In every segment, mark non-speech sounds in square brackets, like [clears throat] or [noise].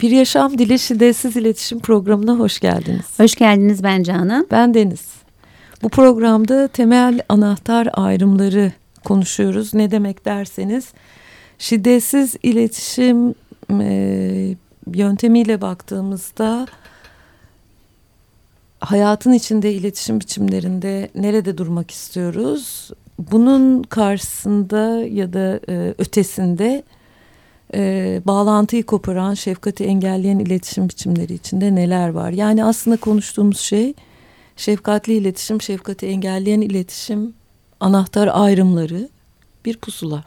Bir Yaşam Dili Şiddetsiz İletişim Programı'na hoş geldiniz. Hoş geldiniz ben Canan. Ben Deniz. Bu programda temel anahtar ayrımları konuşuyoruz. Ne demek derseniz şiddetsiz iletişim e, yöntemiyle baktığımızda hayatın içinde iletişim biçimlerinde nerede durmak istiyoruz? Bunun karşısında ya da e, ötesinde e, bağlantıyı koparan, şefkati engelleyen iletişim biçimleri içinde neler var? Yani aslında konuştuğumuz şey şefkatli iletişim, şefkati engelleyen iletişim, anahtar ayrımları bir pusula.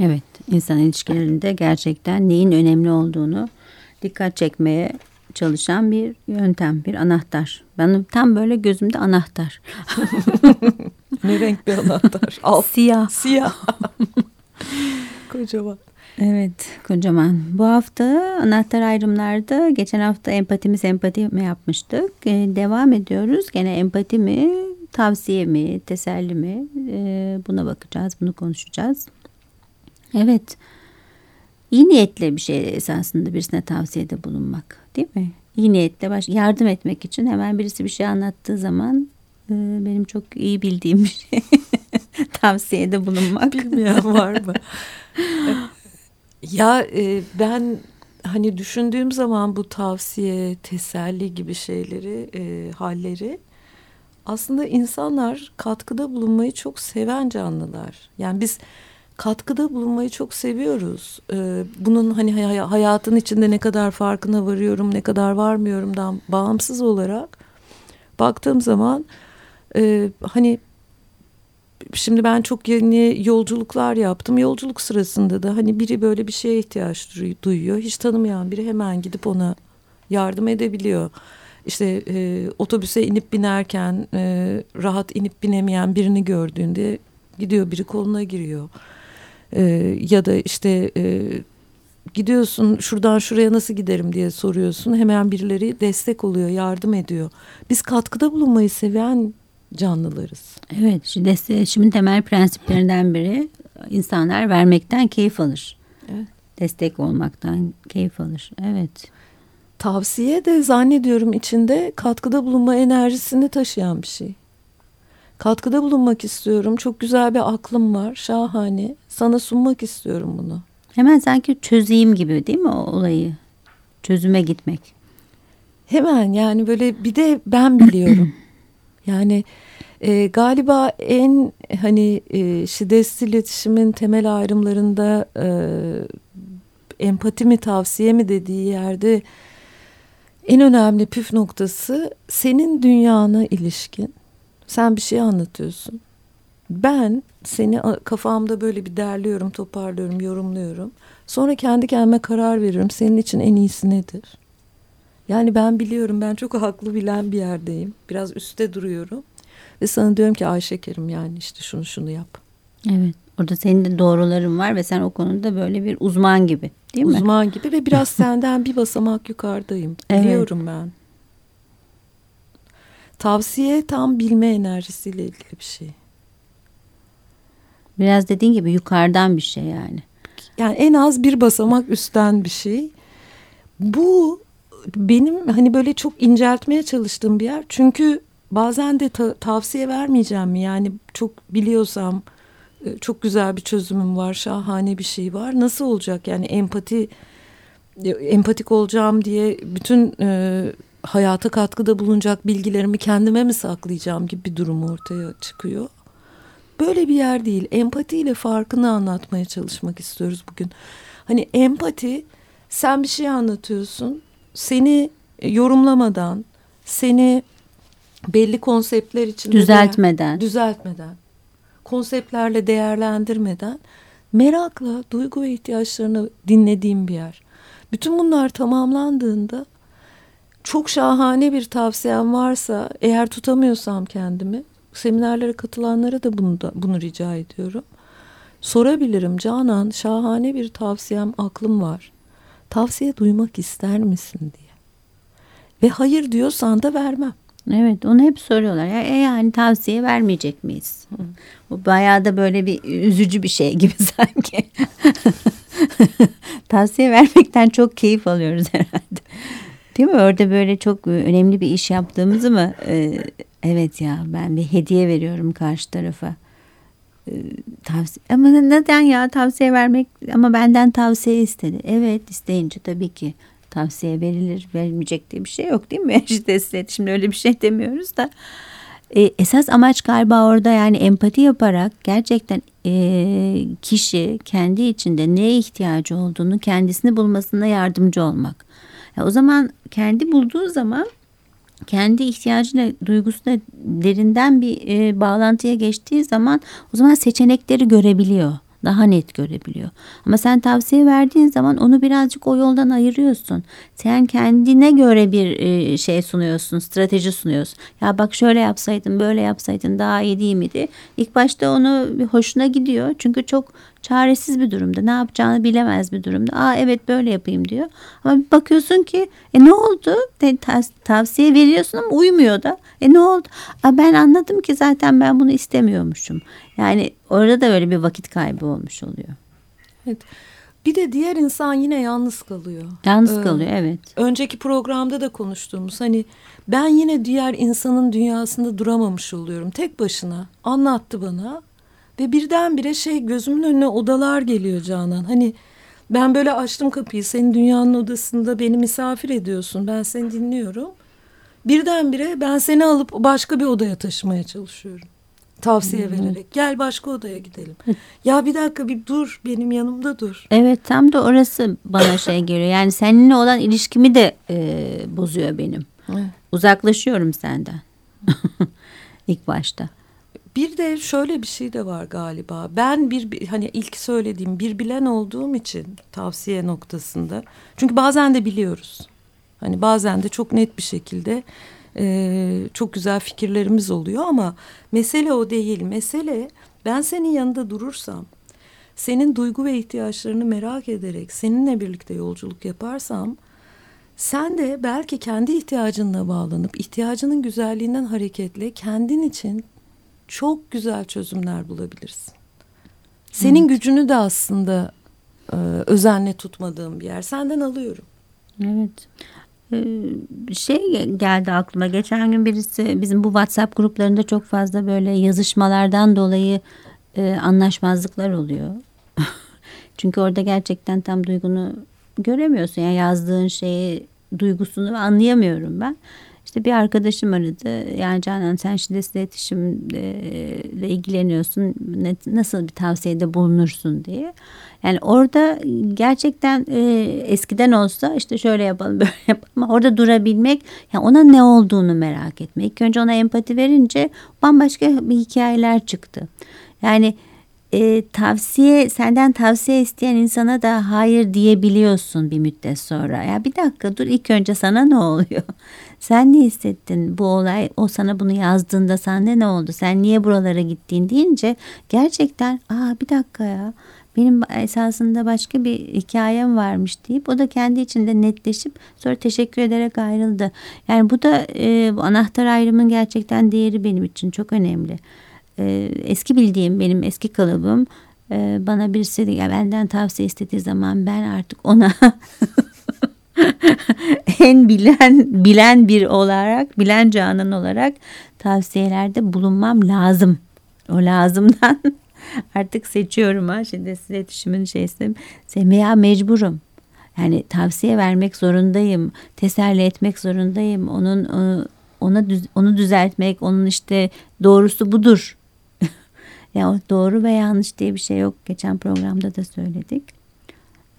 Evet, insan ilişkilerinde gerçekten neyin önemli olduğunu dikkat çekmeye çalışan bir yöntem, bir anahtar. Benim tam böyle gözümde anahtar. [laughs] ne renk bir anahtar? Al. Siyah. Siyah. [laughs] Kocaman. Evet kocaman. Bu hafta anahtar ayrımlarda geçen hafta empati mi sempati mi yapmıştık. Ee, devam ediyoruz. Gene empati mi tavsiye mi teselli mi ee, buna bakacağız bunu konuşacağız. Evet iyi niyetle bir şey esasında birisine tavsiyede bulunmak değil mi? İyi niyetle baş, yardım etmek için hemen birisi bir şey anlattığı zaman e, benim çok iyi bildiğim bir şey [laughs] tavsiyede bulunmak. Bilmeyen var mı? [laughs] Ya e, ben hani düşündüğüm zaman bu tavsiye, teselli gibi şeyleri, e, halleri aslında insanlar katkıda bulunmayı çok seven canlılar. Yani biz katkıda bulunmayı çok seviyoruz. Ee, bunun hani hay hayatın içinde ne kadar farkına varıyorum, ne kadar varmıyorumdan bağımsız olarak baktığım zaman e, hani şimdi ben çok yeni yolculuklar yaptım. Yolculuk sırasında da hani biri böyle bir şeye ihtiyaç duyuyor. Hiç tanımayan biri hemen gidip ona yardım edebiliyor. İşte e, otobüse inip binerken e, rahat inip binemeyen birini gördüğünde gidiyor biri koluna giriyor. E, ya da işte e, gidiyorsun şuradan şuraya nasıl giderim diye soruyorsun. Hemen birileri destek oluyor, yardım ediyor. Biz katkıda bulunmayı seven canlılarız. Evet, şiddet iletişimin temel prensiplerinden biri insanlar vermekten keyif alır. Evet. Destek olmaktan keyif alır. Evet. Tavsiye de zannediyorum içinde katkıda bulunma enerjisini taşıyan bir şey. Katkıda bulunmak istiyorum. Çok güzel bir aklım var. Şahane. Sana sunmak istiyorum bunu. Hemen sanki çözeyim gibi değil mi o olayı? Çözüme gitmek. Hemen yani böyle bir de ben biliyorum. [clears throat] Yani e, galiba en hani e, şiddetsiz iletişimin temel ayrımlarında e, empati mi tavsiye mi dediği yerde en önemli püf noktası senin dünyana ilişkin. Sen bir şey anlatıyorsun. Ben seni kafamda böyle bir derliyorum, toparlıyorum, yorumluyorum. Sonra kendi kendime karar veririm. Senin için en iyisi nedir? Yani ben biliyorum ben çok haklı bilen bir yerdeyim. Biraz üstte duruyorum. Ve sana diyorum ki ay şekerim yani işte şunu şunu yap. Evet. Orada senin de doğruların var ve sen o konuda böyle bir uzman gibi değil uzman mi? Uzman gibi ve biraz [laughs] senden bir basamak yukarıdayım. Evet. Biliyorum ben. Tavsiye tam bilme enerjisiyle ilgili bir şey. Biraz dediğin gibi yukarıdan bir şey yani. Yani en az bir basamak üstten bir şey. Bu benim hani böyle çok inceltmeye çalıştığım bir yer. Çünkü bazen de ta tavsiye vermeyeceğim? Yani çok biliyorsam e, çok güzel bir çözümüm var, şahane bir şey var. Nasıl olacak yani empati e, empatik olacağım diye bütün e, hayata katkıda bulunacak bilgilerimi kendime mi saklayacağım gibi bir durum ortaya çıkıyor. Böyle bir yer değil. Empatiyle farkını anlatmaya çalışmak istiyoruz bugün. Hani empati sen bir şey anlatıyorsun seni yorumlamadan, seni belli konseptler içinde düzeltmeden, düzeltmeden, konseptlerle değerlendirmeden merakla duygu ve ihtiyaçlarını dinlediğim bir yer. Bütün bunlar tamamlandığında çok şahane bir tavsiyem varsa eğer tutamıyorsam kendimi seminerlere katılanlara da bunu da bunu rica ediyorum. Sorabilirim Canan şahane bir tavsiyem aklım var tavsiye duymak ister misin diye. Ve hayır diyorsan da vermem. Evet onu hep soruyorlar. Ya, e yani tavsiye vermeyecek miyiz? Hı. Bu bayağı da böyle bir üzücü bir şey gibi [laughs] sanki. [laughs] tavsiye vermekten çok keyif alıyoruz herhalde. Değil mi? Orada böyle çok önemli bir iş yaptığımızı mı? Ee, evet ya ben bir hediye veriyorum karşı tarafa. Ee, tavsiye ama neden ya tavsiye vermek ama benden tavsiye istedi. Evet isteyince tabii ki tavsiye verilir verilmeyecek diye bir şey yok değil mi? [laughs] İşte şimdi öyle bir şey demiyoruz da. E, esas amaç galiba orada yani empati yaparak gerçekten e, kişi kendi içinde neye ihtiyacı olduğunu kendisini bulmasına yardımcı olmak. Ya o zaman kendi bulduğu zaman kendi ihtiyacıyla duygusuna derinden bir e, bağlantıya geçtiği zaman o zaman seçenekleri görebiliyor daha net görebiliyor. Ama sen tavsiye verdiğin zaman onu birazcık o yoldan ayırıyorsun. Sen kendine göre bir e, şey sunuyorsun, strateji sunuyorsun. Ya bak şöyle yapsaydın, böyle yapsaydın daha iyi değil miydi? İlk başta onu hoşuna gidiyor. Çünkü çok çaresiz bir durumda. Ne yapacağını bilemez bir durumda. Aa evet böyle yapayım diyor. Ama bir bakıyorsun ki e ne oldu? De, tavsiye veriyorsun ama uymuyor da. E ne oldu? Aa, ben anladım ki zaten ben bunu istemiyormuşum. Yani orada da öyle bir vakit kaybı olmuş oluyor. Evet. Bir de diğer insan yine yalnız kalıyor. Yalnız ee, kalıyor evet. Önceki programda da konuştuğumuz hani ben yine diğer insanın dünyasında duramamış oluyorum. Tek başına anlattı bana ve birdenbire şey gözümün önüne odalar geliyor Canan. Hani ben böyle açtım kapıyı senin dünyanın odasında beni misafir ediyorsun. Ben seni dinliyorum. Birdenbire ben seni alıp başka bir odaya taşımaya çalışıyorum. Tavsiye hmm. vererek gel başka odaya gidelim. ya bir dakika bir dur benim yanımda dur. Evet tam da orası bana şey geliyor. Yani seninle olan ilişkimi de e, bozuyor benim. Evet. Uzaklaşıyorum senden. [laughs] İlk başta. Bir de şöyle bir şey de var galiba. Ben bir hani ilk söylediğim bir bilen olduğum için tavsiye noktasında. Çünkü bazen de biliyoruz. Hani bazen de çok net bir şekilde e, çok güzel fikirlerimiz oluyor ama mesele o değil. Mesele ben senin yanında durursam, senin duygu ve ihtiyaçlarını merak ederek seninle birlikte yolculuk yaparsam sen de belki kendi ihtiyacınla bağlanıp ihtiyacının güzelliğinden hareketle kendin için çok güzel çözümler bulabilirsin. Senin evet. gücünü de aslında e, özenle tutmadığım bir yer. Senden alıyorum. Evet. Ee, şey geldi aklıma geçen gün birisi bizim bu WhatsApp gruplarında çok fazla böyle yazışmalardan dolayı e, anlaşmazlıklar oluyor. [laughs] Çünkü orada gerçekten tam duygunu göremiyorsun. Yani yazdığın şeyi duygusunu anlayamıyorum ben. İşte bir arkadaşım aradı. Yani Canan sen şiddetle iletişimle ilgileniyorsun. Nasıl bir tavsiyede bulunursun diye. Yani orada gerçekten e, eskiden olsa işte şöyle yapalım [laughs] böyle yapalım orada durabilmek yani ona ne olduğunu merak etmek. İlk önce ona empati verince bambaşka bir hikayeler çıktı. Yani e, tavsiye senden tavsiye isteyen insana da hayır diyebiliyorsun bir müddet sonra. Ya bir dakika dur ilk önce sana ne oluyor? Sen ne hissettin bu olay o sana bunu yazdığında sende ne oldu? Sen niye buralara gittin deyince gerçekten aa bir dakika ya benim esasında başka bir hikayem varmış deyip o da kendi içinde netleşip sonra teşekkür ederek ayrıldı. Yani bu da e, bu anahtar ayrımın gerçekten değeri benim için çok önemli. E, eski bildiğim benim eski kalıbım e, bana birisi ya benden tavsiye istediği zaman ben artık ona [laughs] en bilen bilen bir olarak bilen canan olarak tavsiyelerde bulunmam lazım. O lazımdan [laughs] artık seçiyorum ha şimdi size iletişimin şeysi veya mecburum. Yani tavsiye vermek zorundayım, teselli etmek zorundayım. Onun ona onu düzeltmek, onun işte doğrusu budur. [laughs] ya doğru ve yanlış diye bir şey yok. Geçen programda da söyledik.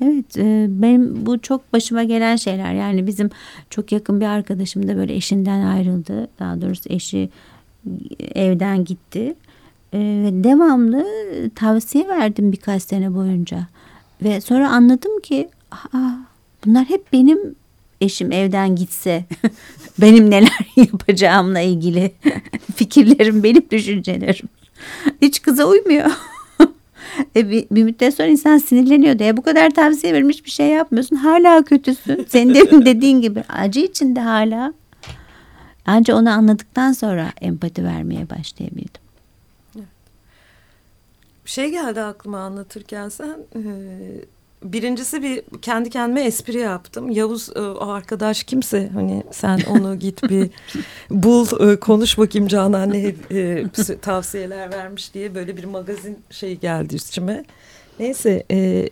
Evet e, benim bu çok başıma gelen şeyler. Yani bizim çok yakın bir arkadaşım da böyle eşinden ayrıldı. Daha doğrusu eşi evden gitti. E, ve devamlı tavsiye verdim birkaç sene boyunca. Ve sonra anladım ki aa, bunlar hep benim eşim evden gitse [laughs] benim neler [laughs] yapacağımla ilgili [laughs] fikirlerim benim düşüncelerim. Hiç kıza uymuyor. E bir, bir müddet sonra insan sinirleniyor diye bu kadar tavsiye vermiş bir şey yapmıyorsun. Hala kötüsün. Senin demin [laughs] dediğin gibi acı içinde hala. Ancak onu anladıktan sonra empati vermeye başlayabildim. Bir şey geldi aklıma anlatırken sen e, birincisi bir kendi kendime espri yaptım. Yavuz e, o arkadaş kimse hani sen onu git bir [laughs] bul e, konuş bakayım Canan ne e, tavsiyeler vermiş diye böyle bir magazin şey geldi üstüme. Neyse e,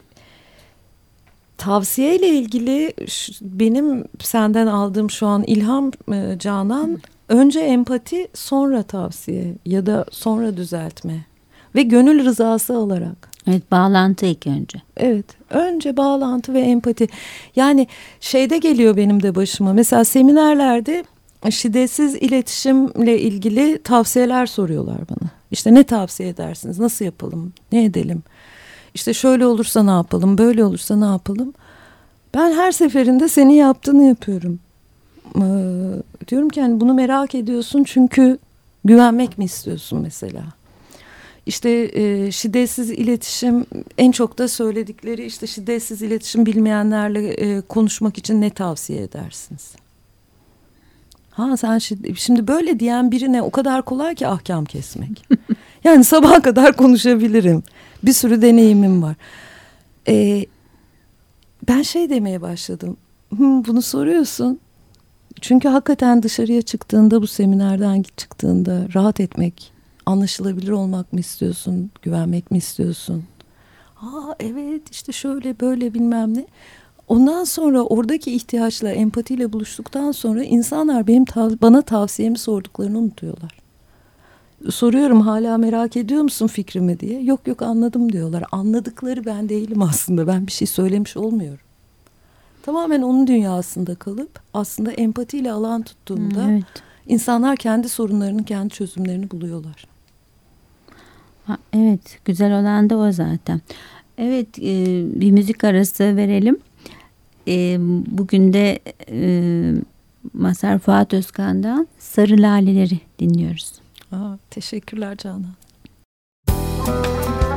tavsiyeyle ilgili benim senden aldığım şu an ilham e, Canan önce empati sonra tavsiye ya da sonra düzeltme ve gönül rızası alarak. Evet bağlantı ilk önce. Evet önce bağlantı ve empati. Yani şeyde geliyor benim de başıma mesela seminerlerde şiddetsiz iletişimle ilgili tavsiyeler soruyorlar bana. İşte ne tavsiye edersiniz nasıl yapalım ne edelim? İşte şöyle olursa ne yapalım böyle olursa ne yapalım? Ben her seferinde senin yaptığını yapıyorum. Ee, diyorum ki hani bunu merak ediyorsun çünkü güvenmek mi istiyorsun mesela? İşte e, şiddetsiz iletişim en çok da söyledikleri işte şiddetsiz iletişim bilmeyenlerle e, konuşmak için ne tavsiye edersiniz? Ha sen şimdi, şimdi böyle diyen birine o kadar kolay ki ahkam kesmek. [laughs] yani sabaha kadar konuşabilirim. Bir sürü deneyimim var. Ee, ben şey demeye başladım. bunu soruyorsun. Çünkü hakikaten dışarıya çıktığında bu seminerden çıktığında rahat etmek, anlaşılabilir olmak mı istiyorsun, güvenmek mi istiyorsun? Aa evet işte şöyle böyle bilmem ne. Ondan sonra oradaki ihtiyaçla, empatiyle buluştuktan sonra insanlar benim tav bana tavsiyemi sorduklarını unutuyorlar. Soruyorum hala merak ediyor musun fikrimi diye. Yok yok anladım diyorlar. Anladıkları ben değilim aslında. Ben bir şey söylemiş olmuyorum. Tamamen onun dünyasında kalıp aslında empatiyle alan tuttuğumda evet. insanlar kendi sorunlarının kendi çözümlerini buluyorlar. Ha, evet güzel olan da o zaten. Evet e, bir müzik arası verelim. E, bugün de e, Masar Fuat Özkan'dan Sarı Laleleri dinliyoruz. Aa, teşekkürler Canan. Uykulu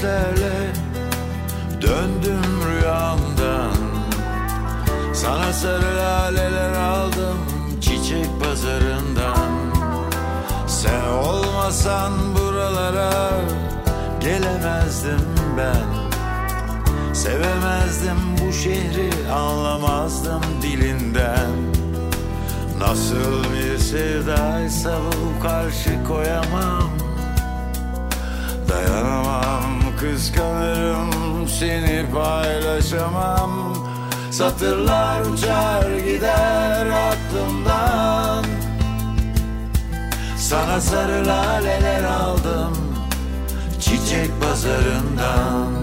gözlerle döndüm rüyamdan. Sana sarı laleler aldım çiçek pazarından. Sen olmasan buralara gelemezdim ben. Sevemezdim bu şehri anlamazdım dilinden. Nasıl bir sevdaysa bu karşı koyamam. Dayanamam kıskanırım seni paylaşamam. Satırlar uçar gider aklımdan. Sana sarı laleler aldım Çiçek pazarından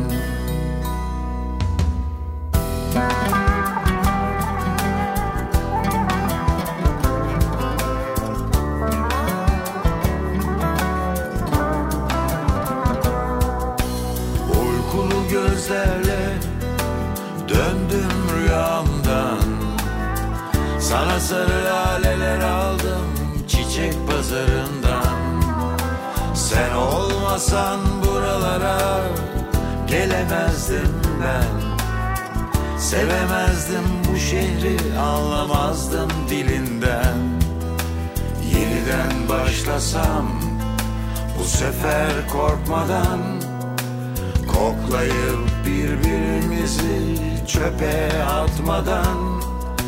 şehri anlamazdım dilinden. Yeniden başlasam bu sefer korkmadan Koklayıp birbirimizi çöpe atmadan.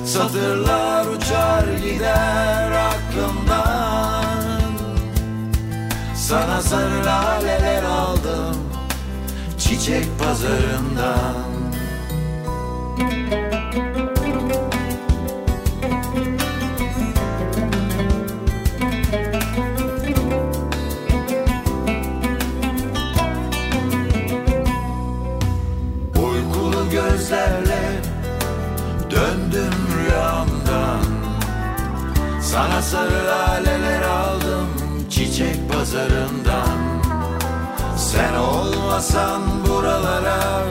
Satırlar uçar gider aklımdan. Sana sarı laleler aldım Çiçek pazarından. Uykulu gözlerle döndüm rüyamdan. Sana sarı laleler aldım çiçek pazarından. Sen olmasan buralara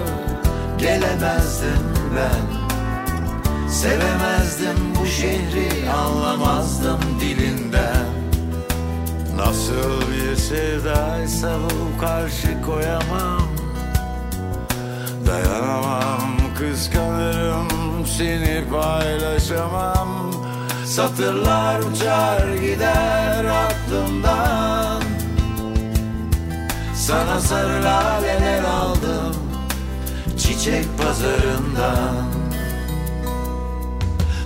gelemezdim ben. Sevemezdim bu şehri anlamazdım dilinden. Nasıl bir sevdaysa bu karşı koyamam. Dayanamam kıskanırım seni paylaşamam. Satırlar uçar gider aklımdan. Sana sarı laleler aldım Çiçek pazarından.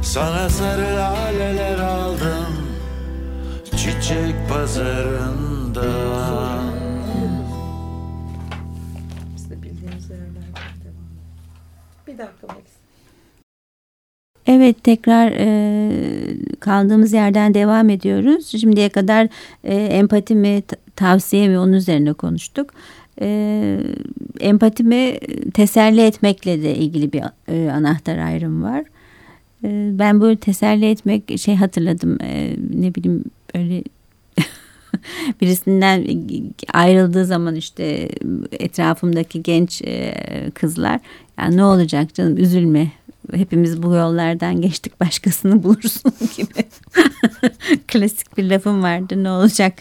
Sana sarı laleler aldım Çiçek pazarından Bir dakika Max. Evet tekrar e, kaldığımız yerden devam ediyoruz. Şimdiye kadar e, empati mi tavsiye mi onun üzerine konuştuk. E, empatimi teselli etmekle de ilgili bir e, anahtar ayrım var. E, ben böyle teselli etmek şey hatırladım e, ne bileyim öyle [laughs] birisinden ayrıldığı zaman işte etrafımdaki genç e, kızlar ya ne olacak canım üzülme hepimiz bu yollardan geçtik başkasını bulursun [laughs] gibi. [laughs] Klasik bir lafım vardı ne olacak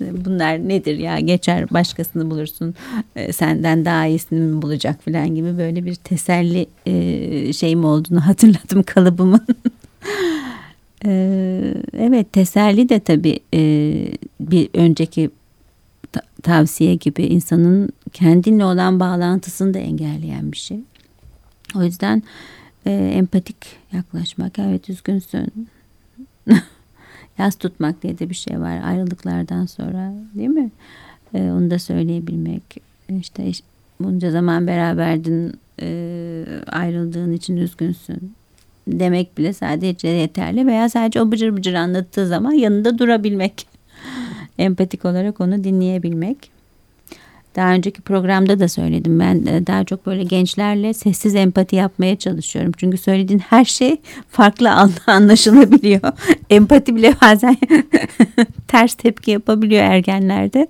bunlar nedir ya geçer başkasını bulursun e, senden daha iyisini mi bulacak falan gibi böyle bir teselli e, şeyim olduğunu hatırladım [laughs] kalıbımın. E, evet teselli de tabii bir önceki tavsiye gibi insanın kendinle olan bağlantısını da engelleyen bir şey. O yüzden e, empatik yaklaşmak. Evet üzgünsün. [laughs] Yaz tutmak diye de bir şey var ayrılıklardan sonra değil mi? E, onu da söyleyebilmek. İşte bunca zaman beraberdin e, ayrıldığın için üzgünsün demek bile sadece yeterli veya sadece o bıcır bıcır anlattığı zaman yanında durabilmek. [laughs] Empatik olarak onu dinleyebilmek. Daha önceki programda da söyledim. Ben e, daha çok böyle gençlerle sessiz empati yapmaya çalışıyorum. Çünkü söylediğin her şey farklı [laughs] anlaşılabiliyor. empati bile bazen [laughs] ters tepki yapabiliyor ergenlerde.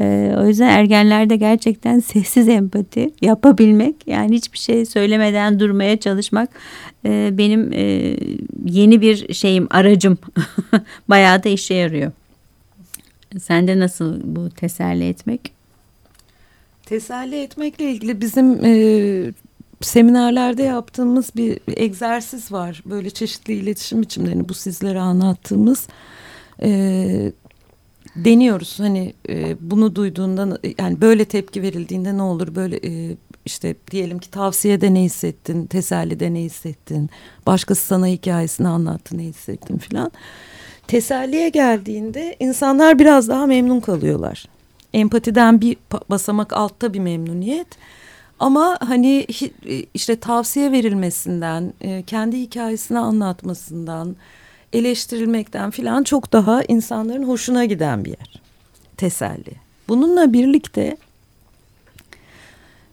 Ee, o yüzden ergenlerde gerçekten sessiz empati yapabilmek yani hiçbir şey söylemeden durmaya çalışmak e, benim e, yeni bir şeyim aracım [laughs] bayağı da işe yarıyor. Sende nasıl bu teselli etmek? Teselli etmekle ilgili bizim e, seminerlerde yaptığımız bir egzersiz var. Böyle çeşitli iletişim biçimlerini bu sizlere anlattığımız e, deniyoruz. Hani e, bunu duyduğunda yani böyle tepki verildiğinde ne olur böyle e, işte diyelim ki tavsiyede ne hissettin, tesellide ne hissettin, başkası sana hikayesini anlattı ne hissettin filan. Teselliye geldiğinde insanlar biraz daha memnun kalıyorlar empatiden bir basamak altta bir memnuniyet. Ama hani e, işte tavsiye verilmesinden, e, kendi hikayesini anlatmasından, eleştirilmekten filan çok daha insanların hoşuna giden bir yer. Teselli. Bununla birlikte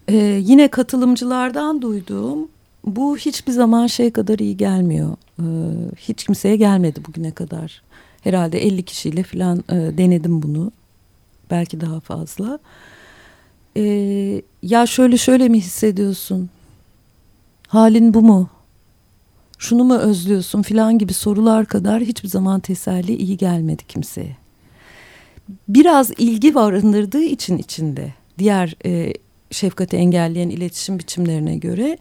e, yine katılımcılardan duyduğum bu hiçbir zaman şey kadar iyi gelmiyor. Hiç kimseye gelmedi bugüne kadar. Herhalde 50 kişiyle filan denedim bunu belki daha fazla. Ee, ya şöyle şöyle mi hissediyorsun? Halin bu mu? Şunu mu özlüyorsun filan gibi sorular kadar hiçbir zaman teselli iyi gelmedi kimseye. Biraz ilgi barındırdığı için içinde diğer e, şefkati engelleyen iletişim biçimlerine göre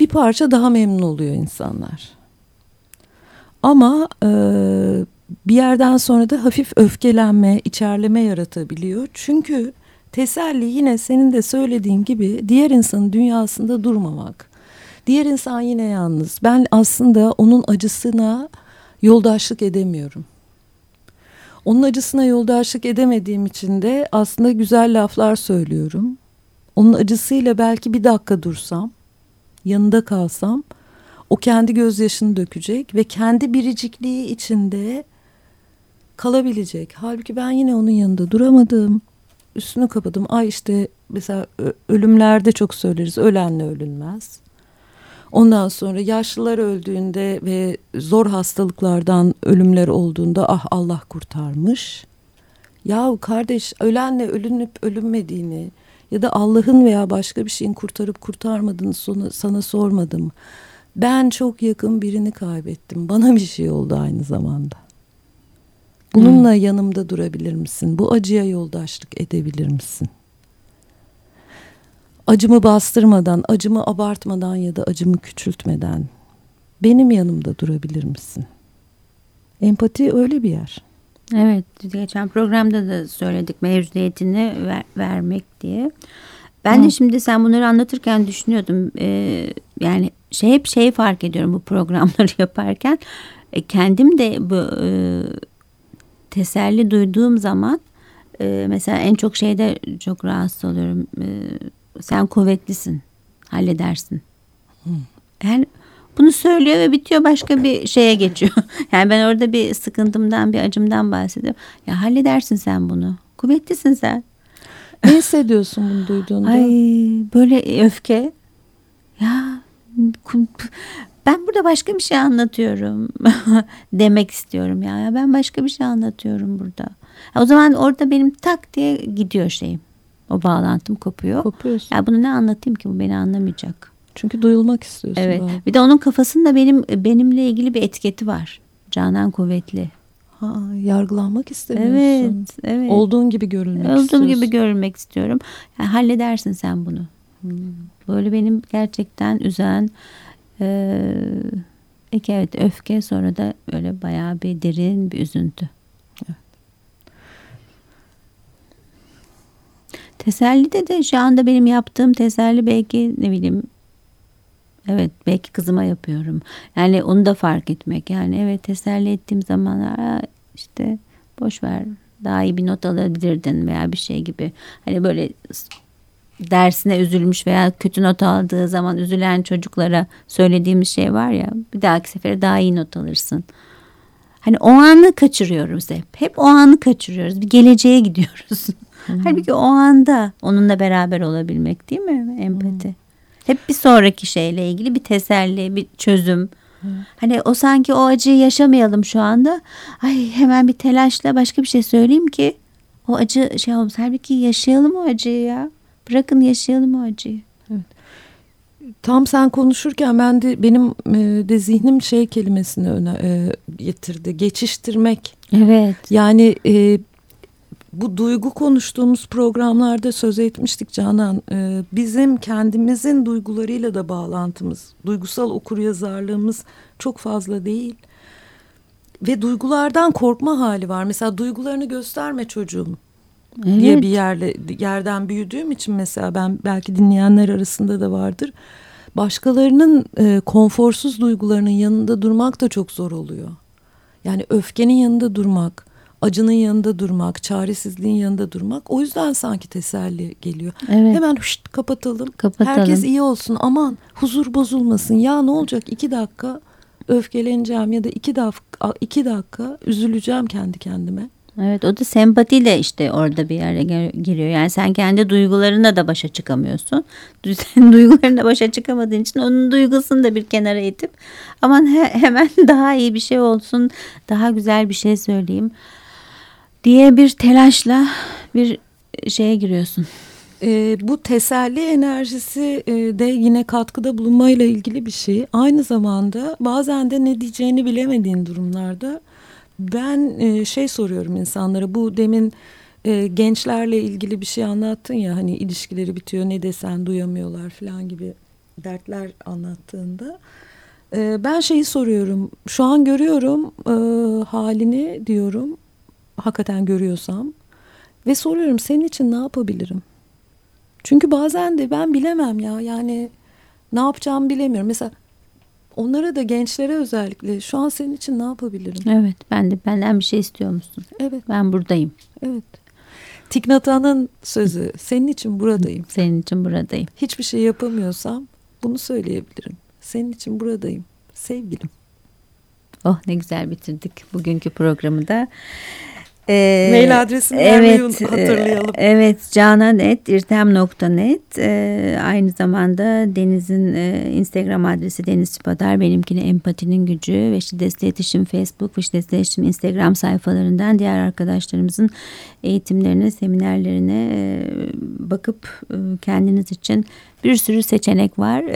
bir parça daha memnun oluyor insanlar. Ama e, bir yerden sonra da hafif öfkelenme, içerleme yaratabiliyor. Çünkü teselli yine senin de söylediğin gibi diğer insanın dünyasında durmamak. Diğer insan yine yalnız. Ben aslında onun acısına yoldaşlık edemiyorum. Onun acısına yoldaşlık edemediğim için de aslında güzel laflar söylüyorum. Onun acısıyla belki bir dakika dursam, yanında kalsam o kendi gözyaşını dökecek ve kendi biricikliği içinde kalabilecek. Halbuki ben yine onun yanında duramadım. Üstünü kapadım. Ay işte mesela ölümlerde çok söyleriz. Ölenle ölünmez. Ondan sonra yaşlılar öldüğünde ve zor hastalıklardan ölümler olduğunda ah Allah kurtarmış. Yahu kardeş ölenle ölünüp ölünmediğini ya da Allah'ın veya başka bir şeyin kurtarıp kurtarmadığını sana, sana sormadım. Ben çok yakın birini kaybettim. Bana bir şey oldu aynı zamanda. Bununla hmm. yanımda durabilir misin? Bu acıya yoldaşlık edebilir misin? Acımı bastırmadan, acımı abartmadan ya da acımı küçültmeden benim yanımda durabilir misin? Empati öyle bir yer. Evet, geçen programda da söyledik mevcudiyetini ver, vermek diye. Ben Hı. de şimdi sen bunları anlatırken düşünüyordum. Ee, yani şey hep şeyi fark ediyorum bu programları [laughs] yaparken. E, kendim de bu e, teselli duyduğum zaman e, mesela en çok şeyde çok rahatsız oluyorum. E, sen kuvvetlisin, halledersin. Yani bunu söylüyor ve bitiyor başka bir şeye geçiyor. [laughs] yani ben orada bir sıkıntımdan, bir acımdan bahsediyorum. Ya halledersin sen bunu. Kuvvetlisin sen. Ne hissediyorsun bunu [laughs] duyduğunda? Ay böyle öfke. Ya ben burada başka bir şey anlatıyorum [laughs] demek istiyorum ya. Ben başka bir şey anlatıyorum burada. O zaman orada benim tak diye gidiyor şeyim. O bağlantım kopuyor. Kopuyorsun. Ya bunu ne anlatayım ki bu beni anlamayacak. Çünkü duyulmak istiyorsun. Evet. Abi. Bir de onun kafasında benim benimle ilgili bir etiketi var. Canan kuvvetli. Ha, yargılanmak istemiyorsun. Evet, evet. Olduğun gibi görülmek Olduğum istiyorsun. Olduğum gibi görülmek istiyorum. Yani halledersin sen bunu. Hmm. Böyle benim gerçekten üzen e, iki evet öfke sonra da öyle bayağı bir derin bir üzüntü. Evet. Teselli de şu anda benim yaptığım teselli belki ne bileyim Evet belki kızıma yapıyorum. Yani onu da fark etmek. Yani evet teselli ettiğim zaman işte boş ver daha iyi bir not alabilirdin veya bir şey gibi. Hani böyle dersine üzülmüş veya kötü not aldığı zaman üzülen çocuklara söylediğimiz şey var ya bir dahaki sefere daha iyi not alırsın. Hani o anı kaçırıyoruz hep. Hep o anı kaçırıyoruz. Bir geleceğe gidiyoruz. Hmm. Halbuki o anda onunla beraber olabilmek değil mi? Empati. Hmm. Hep bir sonraki şeyle ilgili bir teselli, bir çözüm. Hani o sanki o acıyı yaşamayalım şu anda. Ay hemen bir telaşla başka bir şey söyleyeyim ki o acı şey olmaz. Halbuki yaşayalım o acıyı ya. Bırakın yaşayalım o acıyı. Evet. Tam sen konuşurken ben de benim e, de zihnim şey kelimesini öne e, getirdi. Geçiştirmek. Evet. Yani e, bu duygu konuştuğumuz programlarda söz etmiştik Canan. Ee, bizim kendimizin duygularıyla da bağlantımız, duygusal okuryazarlığımız çok fazla değil. Ve duygulardan korkma hali var. Mesela duygularını gösterme çocuğum evet. diye bir yerle yerden büyüdüğüm için mesela ben belki dinleyenler arasında da vardır. Başkalarının e, konforsuz duygularının yanında durmak da çok zor oluyor. Yani öfkenin yanında durmak, acının yanında durmak, çaresizliğin yanında durmak. O yüzden sanki teselli geliyor. Evet. Hemen huşt, kapatalım. kapatalım. Herkes iyi olsun. Aman huzur bozulmasın. Ya ne olacak iki dakika öfkeleneceğim ya da iki dakika, iki dakika üzüleceğim kendi kendime. Evet o da sempatiyle işte orada bir yere giriyor. Yani sen kendi duygularına da başa çıkamıyorsun. [laughs] Sen duygularına başa çıkamadığın için onun duygusunu da bir kenara itip aman he, hemen [laughs] daha iyi bir şey olsun, daha güzel bir şey söyleyeyim diye bir telaşla bir şeye giriyorsun. E, bu teselli enerjisi e, de yine katkıda bulunmayla ilgili bir şey. Aynı zamanda bazen de ne diyeceğini bilemediğin durumlarda ben e, şey soruyorum insanlara. Bu demin e, gençlerle ilgili bir şey anlattın ya hani ilişkileri bitiyor ne desen duyamıyorlar falan gibi dertler anlattığında. E, ben şeyi soruyorum. Şu an görüyorum e, halini diyorum hakikaten görüyorsam ve soruyorum senin için ne yapabilirim? Çünkü bazen de ben bilemem ya yani ne yapacağımı bilemiyorum. Mesela onlara da gençlere özellikle şu an senin için ne yapabilirim? Evet ben de benden bir şey istiyor musun? Evet. Ben buradayım. Evet. Tiknata'nın sözü senin için buradayım. Senin için buradayım. Hiçbir şey yapamıyorsam bunu söyleyebilirim. Senin için buradayım sevgilim. Oh ne güzel bitirdik bugünkü programı da. Ee, Mail adresini evet, hatırlayalım. Evet cananet.irtem.net ee, Aynı zamanda Deniz'in e, Instagram adresi Deniz Spadar. Benimkine Empatinin Gücü ve Şiddetli İletişim Facebook ve Şiddetli İletişim Instagram sayfalarından diğer arkadaşlarımızın eğitimlerine, seminerlerine e, bakıp e, kendiniz için bir sürü seçenek var. [laughs]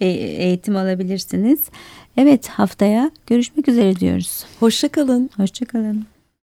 E, eğitim alabilirsiniz. Evet haftaya görüşmek üzere diyoruz. Hoşçakalın. Hoşçakalın.